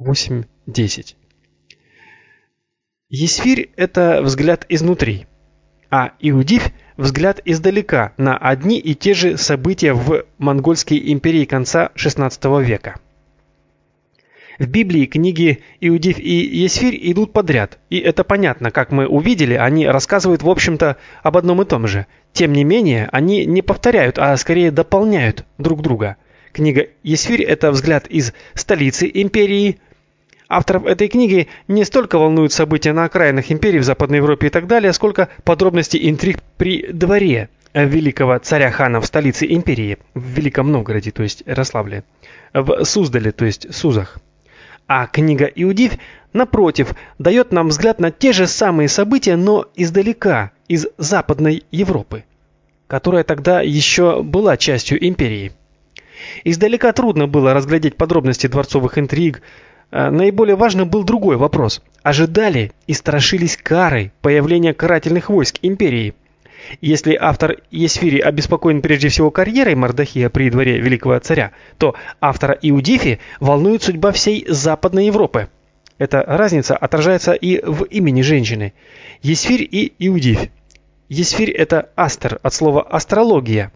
8.10 Есфирь – это взгляд изнутри, а Иудивь – взгляд издалека на одни и те же события в монгольской империи конца XVI века. В Библии книги Иудив и Есфирь идут подряд, и это понятно, как мы увидели, они рассказывают, в общем-то, об одном и том же. Тем не менее, они не повторяют, а скорее дополняют друг друга. Книга Есфирь – это взгляд из столицы империи. Авторов этой книги не столько волнуют события на окраинах империи в Западной Европе и так далее, сколько подробности интриг при дворе великого царя хана в столице империи, в Великом Новгороде, то есть Ярославле, в Суздале, то есть Сузах. А книга Иудивь, напротив, дает нам взгляд на те же самые события, но издалека, из Западной Европы, которая тогда еще была частью империи. Издалека трудно было разглядеть подробности дворцовых интриг. Э, наиболее важным был другой вопрос. Ожидали и страшились кары появления карательных войск империи – если автор Есфири обеспокоен прежде всего карьерой Мардахия при дворе великого царя, то автора Иудифи волнует судьба всей Западной Европы. Эта разница отражается и в имени женщины. Есфирь и Иудифь. Есфирь – это астер, от слова астрология.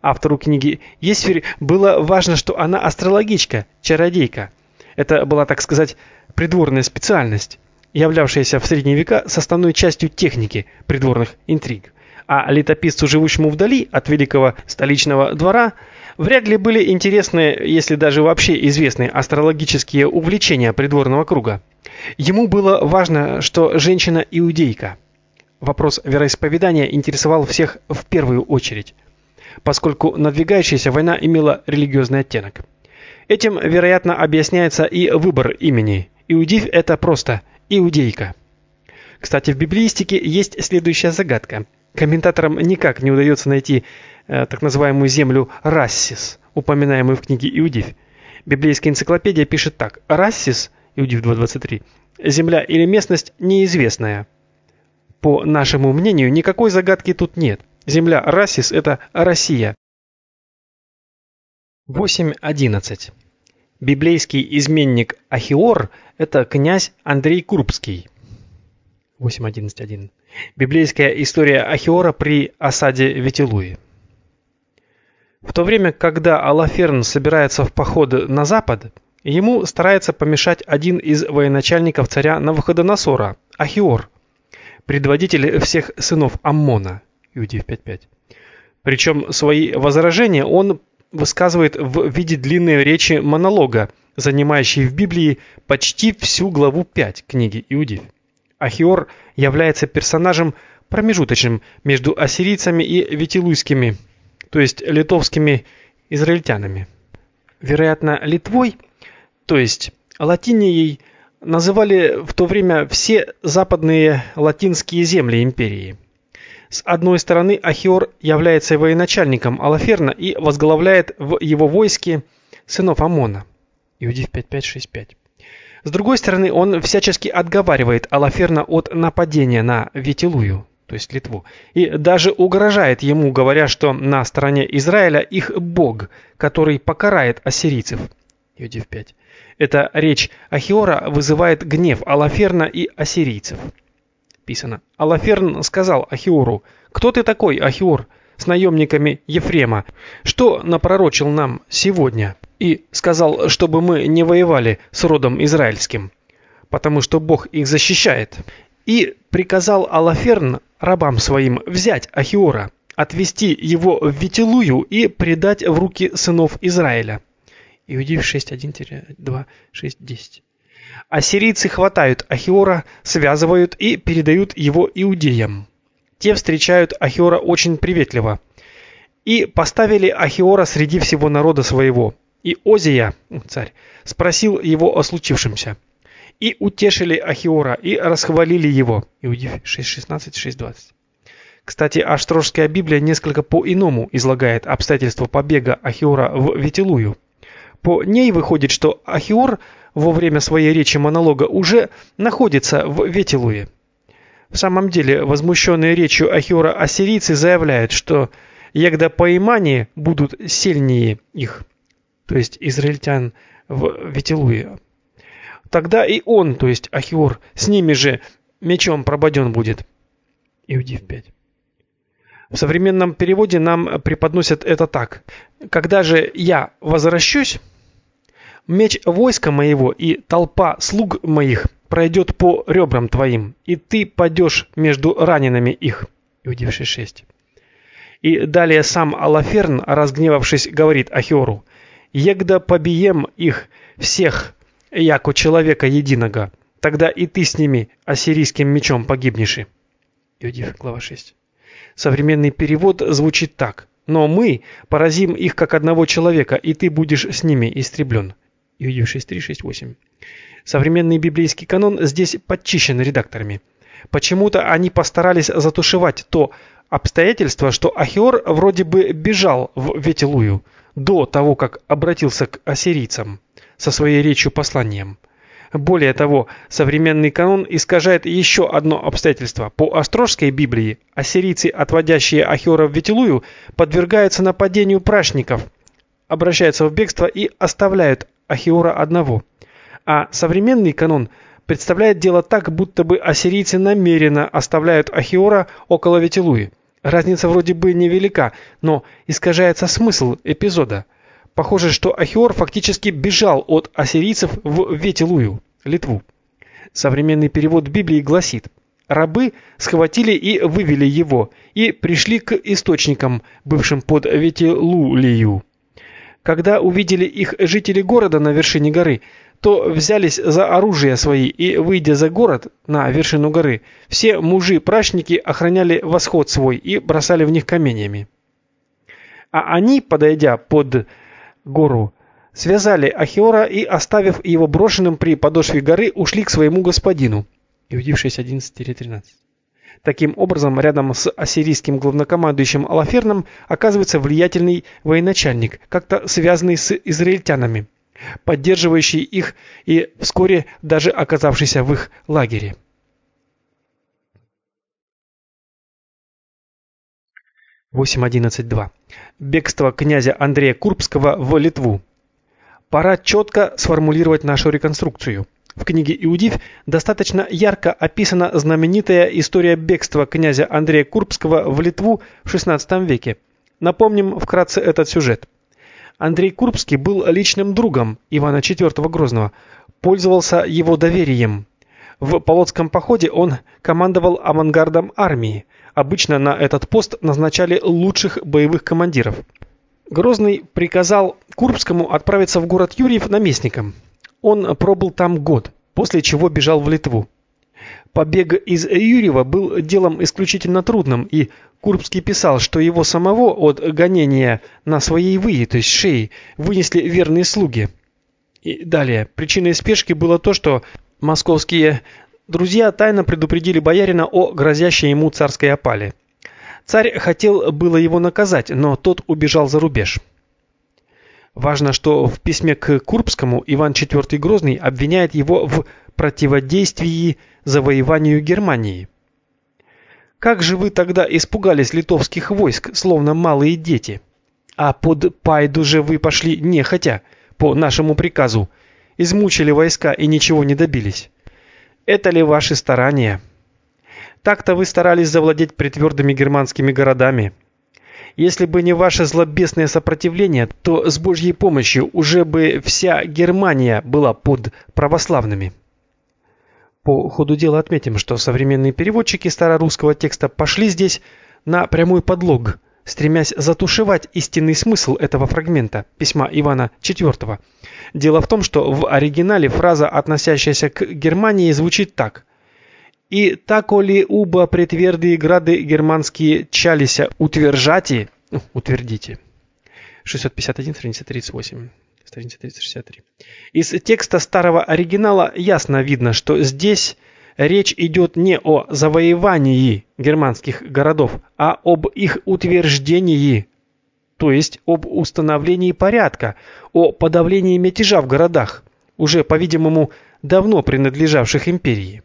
Автору книги Есфирь было важно, что она астрологичка, чародейка. Это была, так сказать, придворная специальность, являвшаяся в средние века составной частью техники придворных интриг а летописцу, живущему вдали от великого столичного двора, вряд ли были интересны, если даже вообще известны астрологические увлечения придворного круга. Ему было важно, что женщина иудейка. Вопрос вероисповедания интересовал всех в первую очередь, поскольку надвигающаяся война имела религиозный оттенок. Этим, вероятно, объясняется и выбор имени. Иудив это просто иудейка. Кстати, в библеистике есть следующая загадка – Комментаторам никак не удается найти э, так называемую землю Рассис, упоминаемую в книге Иудив. Библейская энциклопедия пишет так: Рассис, Иудив 2:23, земля или местность неизвестная. По нашему мнению, никакой загадки тут нет. Земля Рассис это Россия. 8.11. Библейский изменник Ахиор это князь Андрей Курбский. 8.11.1. Библейская история Ахиора при осаде Ветилуи. В то время, когда Алаферн собирается в поход на запад, ему старается помешать один из военачальников царя Навуходоносора, Ахиор, предводитель всех сынов Аммона. Иудеев 5.5. Причем свои возражения он высказывает в виде длинной речи монолога, занимающей в Библии почти всю главу 5 книги Иудеев. Ахиор является персонажем промежуточным между ассирийцами и ветилуйскими, то есть литовскими израильтянами. Вероятно, Литвой, то есть Латинией, называли в то время все западные латинские земли империи. С одной стороны, Ахиор является военачальником Алаферна и возглавляет в его войске сынов Амона. Иудив 5565. С другой стороны, он всячески отговаривает Алаферна от нападения на Ветилую, то есть Литву, и даже угрожает ему, говоря, что на стороне Израиля их бог, который покарает ассирийцев. Иудив 5. Эта речь Ахиора вызывает гнев Алаферна и ассирийцев. Писано. Алаферн сказал Ахиору: "Кто ты такой, Ахиор, с наемниками Ефрема? Что напророчил нам сегодня?" и сказал, чтобы мы не воевали с родом израильским, потому что Бог их защищает. И приказал Алаферн рабам своим взять Ахиора, отвести его в Витилую и предать в руки сынов Израиля. Иудеев 6.1-2, 6.10. Ассирийцы хватают Ахиора, связывают и передают его иудеям. Те встречают Ахиора очень приветливо и поставили Ахиора среди всего народа своего – и Озия, царь, спросил его о случившемся. И утешили Ахиора, и расхвалили его. Иудив 6.16, 6.20. Кстати, Аштрожская Библия несколько по-иному излагает обстоятельства побега Ахиора в Ветилую. По ней выходит, что Ахиор во время своей речи монолога уже находится в Ветилуе. В самом деле, возмущенные речью Ахиора ассирийцы заявляют, что ягда поимани будут сильнее их то есть израильтян в Ветилуе. Тогда и он, то есть Ахиор, с ними же мечом прободен будет. Иудив 5. В современном переводе нам преподносят это так. Когда же я возвращусь, меч войска моего и толпа слуг моих пройдет по ребрам твоим, и ты падешь между ранеными их. Иудив 6.6. И далее сам Алаферн, разгневавшись, говорит Ахиору, «Егда побием их всех, яко человека единого, тогда и ты с ними ассирийским мечом погибнешь». Иудив, глава 6. Современный перевод звучит так. «Но мы поразим их как одного человека, и ты будешь с ними истреблен». Иудив 6.3, Современный библейский канон здесь подчищен редакторами. Почему-то они постарались затушевать то обстоятельство, что Ахиор вроде бы бежал в Ветилую до того, как обратился к ассирийцам со своей речью-посланием. Более того, современный канон искажает еще одно обстоятельство. По Острожской Библии ассирийцы, отводящие Ахиора в Ветилую, подвергаются нападению прашников, обращаются в бегство и оставляют Ахиора одного. А современный канон представляет дело так, будто бы ассирийцы намеренно оставляют Ахиора около Ветилуи. Разница вроде бы невелика, но искажается смысл эпизода – Похоже, что Ахиор фактически бежал от ассирийцев в Ветилую, Литву. Современный перевод Библии гласит: рабы схватили и вывели его и пришли к источникам, бывшим под Ветилулию. Когда увидели их жители города на вершине горы, то взялись за оружие свои и, выйдя за город на вершину горы, все мужи-прачники охраняли восход свой и бросали в них каменьями. А они, подойдя под гору, связали Ахиора и, оставив его брошенным при подошве горы, ушли к своему господину. Иудившись 11-13. Таким образом, рядом с ассирийским главнокомандующим Алаферном оказывается влиятельный военачальник, как-то связанный с израильтянами, поддерживающий их и вскоре даже оказавшийся в их лагере. Восемь одиннадцать два. Бегство князя Андрея Курбского в Литву. Пора четко сформулировать нашу реконструкцию. В книге Иудив достаточно ярко описана знаменитая история бегства князя Андрея Курбского в Литву в XVI веке. Напомним вкратце этот сюжет. Андрей Курбский был личным другом Ивана IV Грозного, пользовался его доверием. В Полоцком походе он командовал авангардом армии. Обычно на этот пост назначали лучших боевых командиров. Грозный приказал Курбскому отправиться в город Юрьев наместником. Он пробыл там год, после чего бежал в Литву. Побег из Юрьева был делом исключительно трудным, и Курбский писал, что его самого от гонения на своей выи, то есть шее, вынесли верные слуги. И далее, причиной спешки было то, что Московские друзья тайно предупредили боярина о грозящей ему царской опале. Царь хотел было его наказать, но тот убежал за рубеж. Важно, что в письме к Курбскому Иван IV Грозный обвиняет его в противодействии завоеванию Германии. Как же вы тогда испугались литовских войск, словно малые дети? А под Пайду же вы пошли нехотя, по нашему приказу, измучили войска и ничего не добились. Это ли ваши старания? Так-то вы старались завладеть притвердыми германскими городами. Если бы не ваше злобесное сопротивление, то с Божьей помощью уже бы вся Германия была под православными. По ходу дела отметим, что современные переводчики старорусского текста пошли здесь на прямой подлог, стремясь затушевать истинный смысл этого фрагмента письма Ивана IV Дело в том, что в оригинале фраза, относящаяся к Германии, звучит так: "И таколи уба предвердые грады германские чалися утвержати, ну, утвердите". 651 страница 38. Страница 363. Из текста старого оригинала ясно видно, что здесь речь идет не о завоевании германских городов, а об их утверждении то есть об установлении порядка, о подавлении мятежа в городах, уже, по-видимому, давно принадлежавших империи.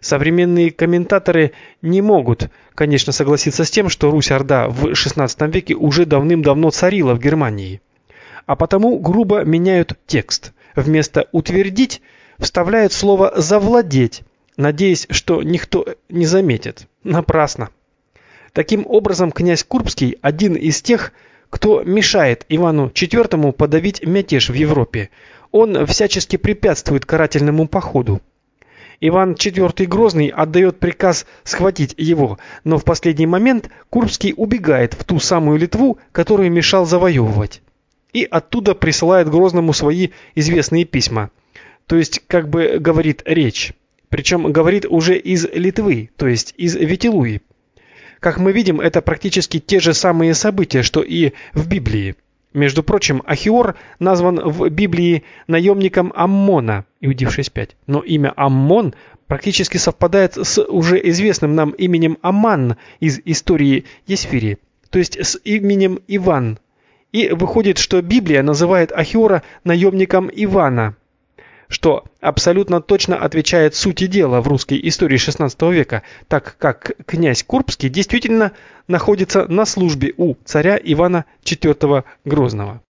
Современные комментаторы не могут, конечно, согласиться с тем, что Русь-Орда в XVI веке уже давным-давно царила в Германии. А потому грубо меняют текст. Вместо утвердить вставляют слово «завладеть», надеясь, что никто не заметит. Напрасно. Таким образом, князь Курбский один из тех, кто мешает Ивану IV подавить мятеж в Европе. Он всячески препятствует карательному походу. Иван IV Грозный отдает приказ схватить его, но в последний момент Курбский убегает в ту самую Литву, которую мешал завоевывать. И оттуда присылает Грозному свои известные письма. То есть, как бы говорит речь. Причем говорит уже из Литвы, то есть из Ветилуи. Как мы видим, это практически те же самые события, что и в Библии. Между прочим, Ахиор назван в Библии наемником Аммона, Иудив 6.5. Но имя Аммон практически совпадает с уже известным нам именем Аман из истории Есфирии, то есть с именем Иван. И выходит, что Библия называет Ахиора наемником Ивана – что абсолютно точно отвечает сути дела в русской истории XVI века, так как князь Курбский действительно находится на службе у царя Ивана IV Грозного.